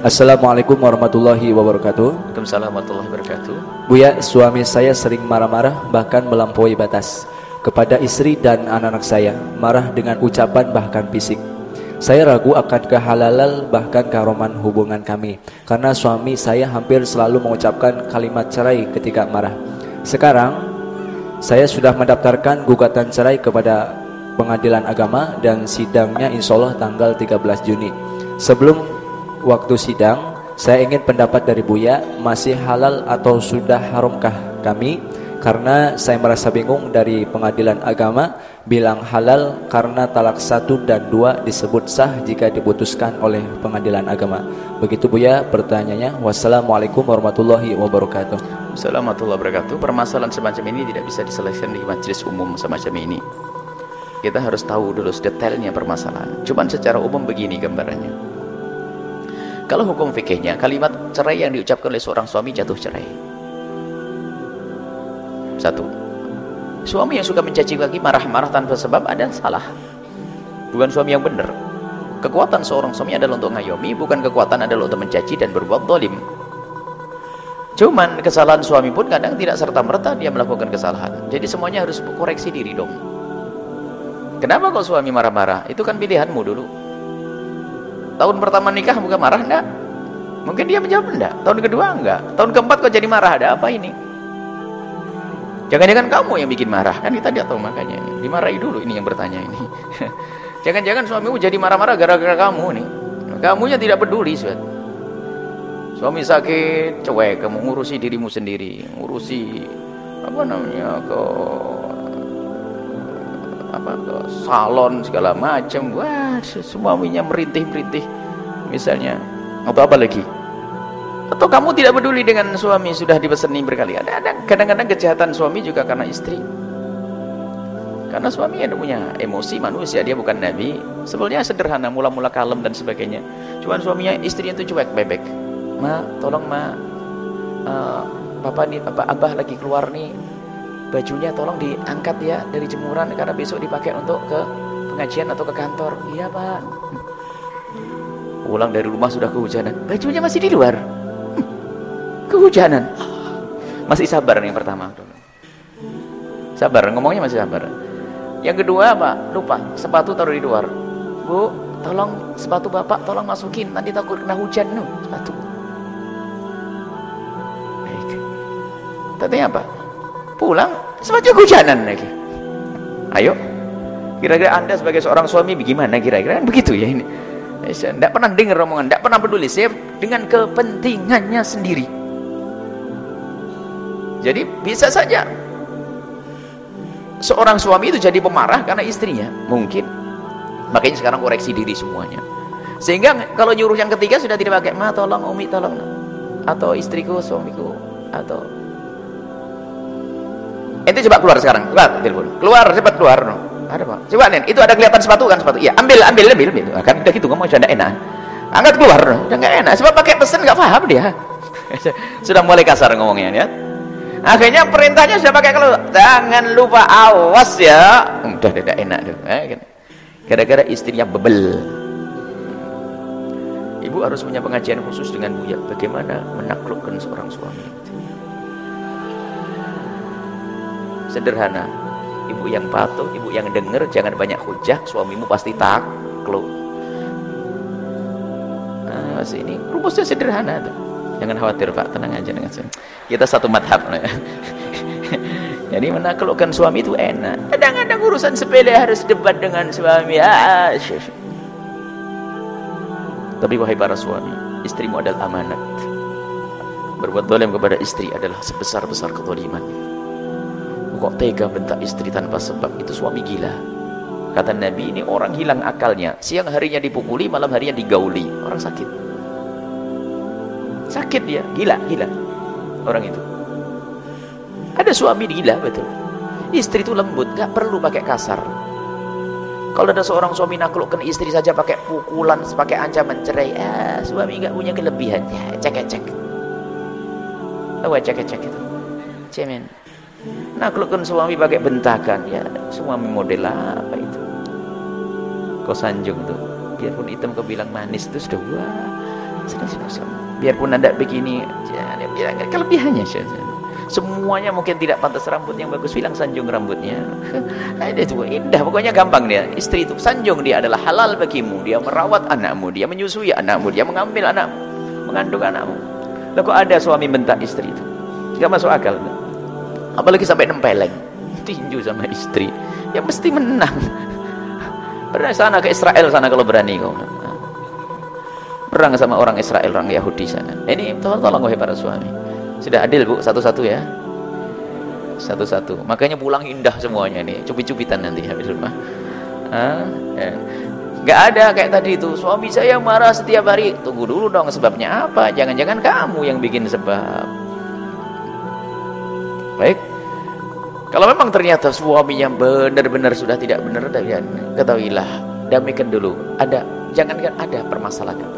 Assalamualaikum warahmatullahi wabarakatuh. Waalaikumsalam warahmatullahi wabarakatuh. Buya, suami saya sering marah-marah bahkan melampaui batas kepada istri dan anak-anak saya, marah dengan ucapan bahkan fisik. Saya ragu akan kehalal bahkan keharuman hubungan kami karena suami saya hampir selalu mengucapkan kalimat cerai ketika marah. Sekarang saya sudah mendaftarkan gugatan cerai kepada pengadilan agama dan sidangnya insya Allah tanggal 13 Juni. Sebelum waktu sidang, saya ingin pendapat dari Buya, masih halal atau sudah haramkah kami? Karena saya merasa bingung dari pengadilan agama bilang halal karena talak satu dan dua disebut sah jika diputuskan oleh pengadilan agama. Begitu Buya pertanyaannya. Wassalamualaikum warahmatullahi wabarakatuh. Assalamualaikum warahmatullahi wabarakatuh. Permasalahan semacam ini tidak bisa diselesaikan di majelis umum semacam ini. Kita harus tahu dulu detailnya permasalahan. Cuman secara umum begini gambarannya. Kalau hukum fikihnya, kalimat cerai yang diucapkan oleh seorang suami jatuh cerai. Satu. Suami yang suka mencaci lagi marah-marah tanpa sebab ada salah. Bukan suami yang benar. Kekuatan seorang suami adalah untuk ngayomi, bukan kekuatan adalah untuk mencaci dan berbuat dolim. Cuman kesalahan suami pun kadang tidak serta-merta dia melakukan kesalahan. Jadi semuanya harus koreksi diri dong. Kenapa kok suami marah-marah? Itu kan pilihanmu dulu. Tahun pertama nikah bukan marah enggak? Mungkin dia menjawab enggak. Tahun kedua enggak. Tahun keempat kok jadi marah? Ada apa ini? Jangan-jangan kamu yang bikin marah. Kan kita tidak tahu makanya. Dimarahi dulu ini yang bertanya ini. Jangan-jangan suamimu jadi marah-marah gara-gara kamu nih. Kamunya tidak peduli, suat. Suami sakit, cuek, kamu ngurusi dirimu sendiri, ngurusi apa namanya ke apa salon segala macam. Wah suaminya merintih-merintih. Misalnya atau apa lagi? Atau kamu tidak peduli dengan suami sudah dipeseni berkali ada ada. Kadang-kadang kejahatan suami juga karena istri. Karena suami ada punya emosi manusia dia bukan nabi. Sebetulnya sederhana mula-mula kalem dan sebagainya. Cuman suaminya istrinya itu cuek bebek. Ma tolong ma. Uh, papa nih papa abah lagi keluar nih bajunya tolong diangkat ya dari jemuran karena besok dipakai untuk ke pengajian atau ke kantor. Iya pak. Pulang dari rumah sudah kehujanan. Bajunya masih di luar? Kehujanan. Masih sabar yang pertama. Sabar ngomongnya masih sabar. Yang kedua apa lupa sepatu taruh di luar. Bu tolong sepatu bapak tolong masukin nanti takut kena hujan no, sepatu. Baik. Tadinya apa? Pulang semacam hujanan lagi. Ayo. Kira-kira anda sebagai seorang suami bagaimana kira-kira? Kan begitu ya ini. Tidak pernah dengar omongan tidak pernah peduli. Saya dengan kepentingannya sendiri. Jadi bisa saja seorang suami itu jadi pemarah karena istrinya. Mungkin. Makanya sekarang koreksi diri semuanya. Sehingga kalau nyuruh yang ketiga sudah tidak pakai ma tolong umi tolong. Atau istriku suamiku atau Ente coba keluar sekarang, coba telepon. Keluar, cepat keluar. No. Ada pak. Coba nih, itu ada kelihatan sepatu kan sepatu. Iya, ambil, ambil, ambil, ambil. Kan udah gitu ngomong sudah enak. Angkat keluar, no. udah nggak enak. Sebab pakai pesen nggak paham dia. sudah mulai kasar ngomongnya ya. Akhirnya perintahnya sudah pakai kalau jangan lupa awas ya. Udah tidak enak tuh. Eh, gitu. Gara-gara istrinya bebel. Ibu harus punya pengajian khusus dengan Buya bagaimana menaklukkan seorang suami. Sederhana. Ibu yang patuh, ibu yang dengar jangan banyak hujah, suamimu pasti takluk. Nah ini rumusnya sederhana tuh. Jangan khawatir pak, tenang aja dengan saya. Kita satu madhab jadi menaklukkan suami itu enak. Kadang-kadang urusan sepele harus debat dengan suami. Ah, tapi wahai para suami istrimu adalah amanat. Berbuat dolim kepada istri adalah sebesar-besar ketoliman kok tega bentak istri tanpa sebab? Itu suami gila. Kata Nabi ini orang hilang akalnya. Siang harinya dipukuli malam harinya digauli. Orang sakit. Sakit dia. Gila gila. Orang itu. Ada suami gila betul. Istri itu lembut gak perlu pakai kasar. Kalau ada seorang suami naklukkan istri saja pakai pukulan pakai ancaman cerai ah, suami gak punya kelebihan. Ya cek cek tahu cek cek itu? Cemen naklukkan suami pakai bentakan ya. Suami model apa itu? Kau sanjung tuh biarpun hitam kau bilang manis itu sudah wah biarpun anda begini biar kelebihannya semuanya mungkin tidak pantas rambut yang bagus. Bilang sanjung rambutnya. Ada itu indah. Pokoknya gampang dia. Istri itu sanjung dia adalah halal bagimu. Dia merawat anakmu dia menyusui anakmu dia mengambil anakmu mengandung anakmu. Lalu ada suami bentak istri itu tidak masuk akal apalagi sampai nempeleng. Tinju sama istri. Ya mesti menang. Pernah sana ke Israel sana kalau berani kau perang sama orang Israel orang Yahudi sana. Ini tolong tolong wahai para suami. Sudah adil bu satu-satu ya. Satu-satu. Makanya pulang indah semuanya nih cubit-cubitan nanti habis rumah ah, ya. Gak ada kayak tadi itu. Suami saya marah setiap hari. Tunggu dulu dong sebabnya apa. Jangan-jangan kamu yang bikin sebab baik. Kalau memang ternyata suaminya benar-benar sudah tidak benar ketahuilah damaikan dulu. Ada jangankan ada permasalahan.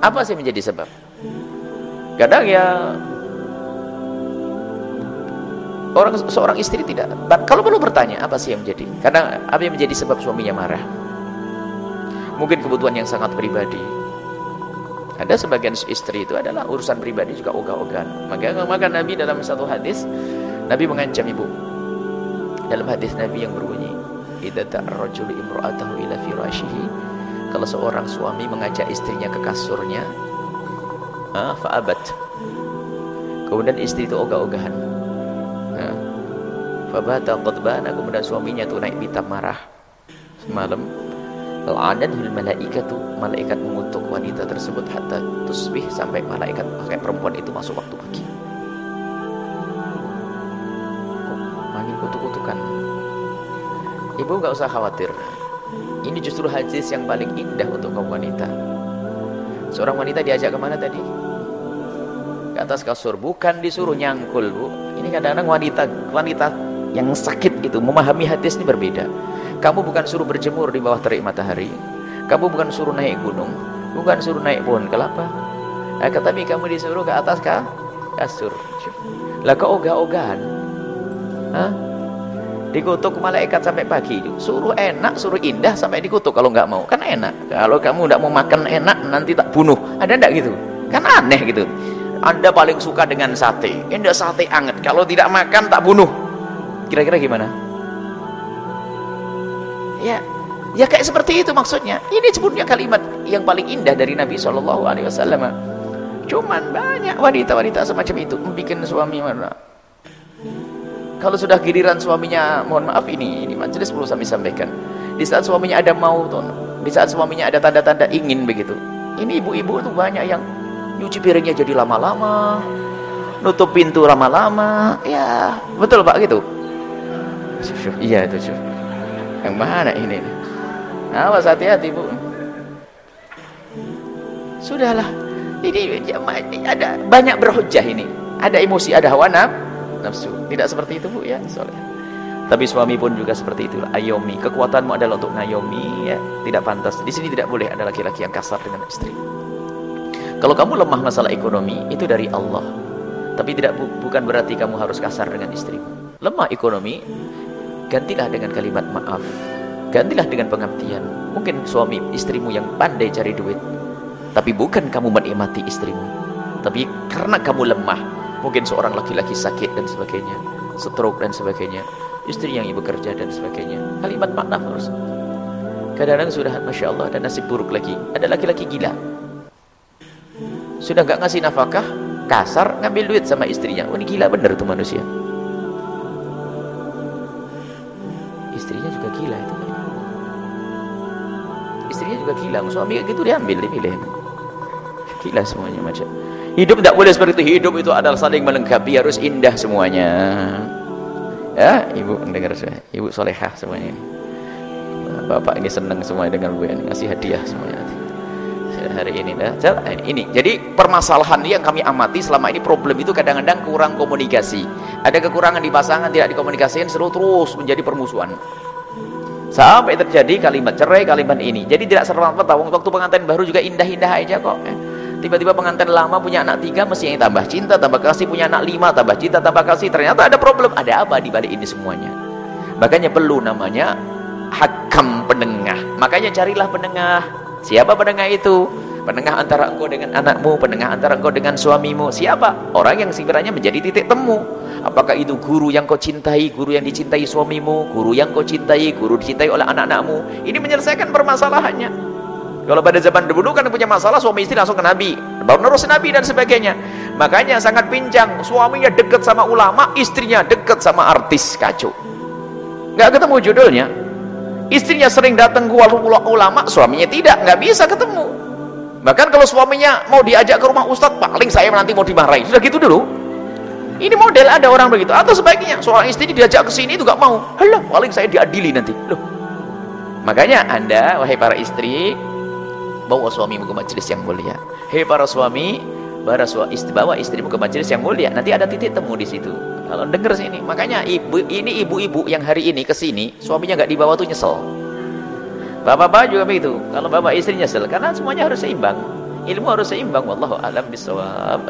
Apa sih menjadi sebab? Kadang ya orang seorang istri tidak kalau perlu bertanya apa sih yang menjadi? Karena apa yang menjadi sebab suaminya marah? Mungkin kebutuhan yang sangat pribadi. Ada sebagian istri itu adalah urusan pribadi juga ogah-ogahan. Maka, maka Nabi dalam satu hadis Nabi mengancam ibu. Dalam hadis Nabi yang berbunyi idza ta'arrajul imra'atahu ila firashihi kalau seorang suami mengajak istrinya ke kasurnya fa'abat kemudian istri itu ogah-ogahan nah, fabata qadbana. Kemudian suaminya itu naik pita marah. Semalam Al-adanul malaikatu malaikat mengutuk wanita tersebut hatta tusbih sampai malaikat pakai perempuan itu masuk waktu pagi Ibu nggak usah khawatir. Ini justru hadis yang paling indah untuk kaum wanita. Seorang wanita diajak ke mana tadi? Ke atas kasur. Bukan disuruh nyangkul, Bu. Ini kadang-kadang wanita wanita yang sakit itu memahami hadis ini berbeda. Kamu bukan suruh berjemur di bawah terik matahari. Kamu bukan suruh naik gunung. Bukan suruh naik pohon kelapa. Nah, tapi kamu disuruh ke atas kah? kasur. Lah kok ogah-ogahan? Hah? Dikutuk malaikat sampai pagi. Suruh enak suruh indah sampai dikutuk kalau nggak mau. Kan enak. Kalau kamu nggak mau makan enak nanti tak bunuh. Ada enggak gitu? Kan aneh gitu. Anda paling suka dengan sate. Ini sate anget. Kalau tidak makan tak bunuh. Kira-kira gimana? Ya ya kayak seperti itu maksudnya. Ini sebutnya kalimat yang paling indah dari Nabi Shallallahu Alaihi Wasallam. Cuman banyak wanita-wanita semacam itu. Membuat suami mana kalau sudah giliran suaminya, mohon maaf ini, ini majelis perlu kami sampaikan. Di saat suaminya ada mau, di saat suaminya ada tanda-tanda ingin begitu. Ini ibu-ibu itu banyak yang nyuci piringnya jadi lama-lama, nutup pintu lama-lama. Ya, betul Pak gitu. Iya itu, Syuf. Yang mana ini? Awas hati-hati, Bu. Sudahlah. Ini ada banyak berhujah ini. Ada emosi, ada hawa nafsu nafsu. Tidak seperti itu Bu ya, soleh. Tapi suami pun juga seperti itu. Ayomi, kekuatanmu adalah untuk ngayomi ya, tidak pantas. Di sini tidak boleh ada laki-laki yang kasar dengan istri. Kalau kamu lemah masalah ekonomi, itu dari Allah. Tapi tidak bu bukan berarti kamu harus kasar dengan istri. Lemah ekonomi, gantilah dengan kalimat maaf. Gantilah dengan pengertian. Mungkin suami istrimu yang pandai cari duit, tapi bukan kamu menikmati istrimu. Tapi karena kamu lemah, mungkin seorang laki-laki sakit dan sebagainya stroke dan sebagainya istri yang ibu kerja dan sebagainya. Kalimat makna harus. Kadang-kadang sudah Masya Allah ada nasib buruk lagi. Ada laki-laki gila. Sudah gak ngasih nafkah kasar ngambil duit sama istrinya. Oh ini gila bener tuh manusia. Istrinya juga gila itu istrinya juga gila. Suami gitu diambil dipilih gila semuanya macam Hidup tidak boleh seperti itu. Hidup itu adalah saling melengkapi, harus indah semuanya. Ya, ibu mendengar saya. Ibu solehah semuanya. Bapak ini senang semua dengan ini ngasih hadiah semuanya. Hari ini dah. Ini. Jadi permasalahan yang kami amati selama ini problem itu kadang-kadang kurang komunikasi. Ada kekurangan di pasangan tidak dikomunikasikan seru terus menjadi permusuhan. Sampai terjadi kalimat cerai, kalimat ini. Jadi tidak serta-merta waktu pengantin baru juga indah-indah aja kok. Tiba-tiba pengantin lama punya anak tiga mesti yang tambah cinta tambah kasih punya anak lima tambah cinta tambah kasih. Ternyata ada problem ada apa di balik ini semuanya? Makanya perlu namanya hakam penengah. Makanya carilah penengah. Siapa penengah itu? Penengah antara engkau dengan anakmu penengah antara engkau dengan suamimu. Siapa? Orang yang sebenarnya menjadi titik temu. Apakah itu guru yang kau cintai guru yang dicintai suamimu guru yang kau cintai guru dicintai oleh anak-anakmu? Ini menyelesaikan permasalahannya kalau pada zaman dulu kan punya masalah suami istri langsung ke Nabi. Baru nerus Nabi dan sebagainya. Makanya sangat pincang suaminya dekat sama ulama istrinya dekat sama artis kacau. Nggak ketemu judulnya. Istrinya sering datang ke ulama suaminya tidak nggak bisa ketemu. Bahkan kalau suaminya mau diajak ke rumah ustadz paling saya nanti mau dimarahin. Sudah gitu dulu. Ini model ada orang begitu. Atau sebaiknya seorang istri diajak ke sini itu gak mau. Halah paling saya diadili nanti. Loh. Makanya anda wahai para istri bawa suamimu ke majelis yang mulia. Hei para suami bawa istri bawa istrimu ke majelis yang mulia. Nanti ada titik temu di situ. Kalau denger sini makanya ibu ini ibu-ibu yang hari ini ke sini suaminya nggak dibawa tuh nyesel. Bapak-bapak juga begitu. Kalau bapak istri nyesel karena semuanya harus seimbang. Ilmu harus seimbang wallahu alam bisawab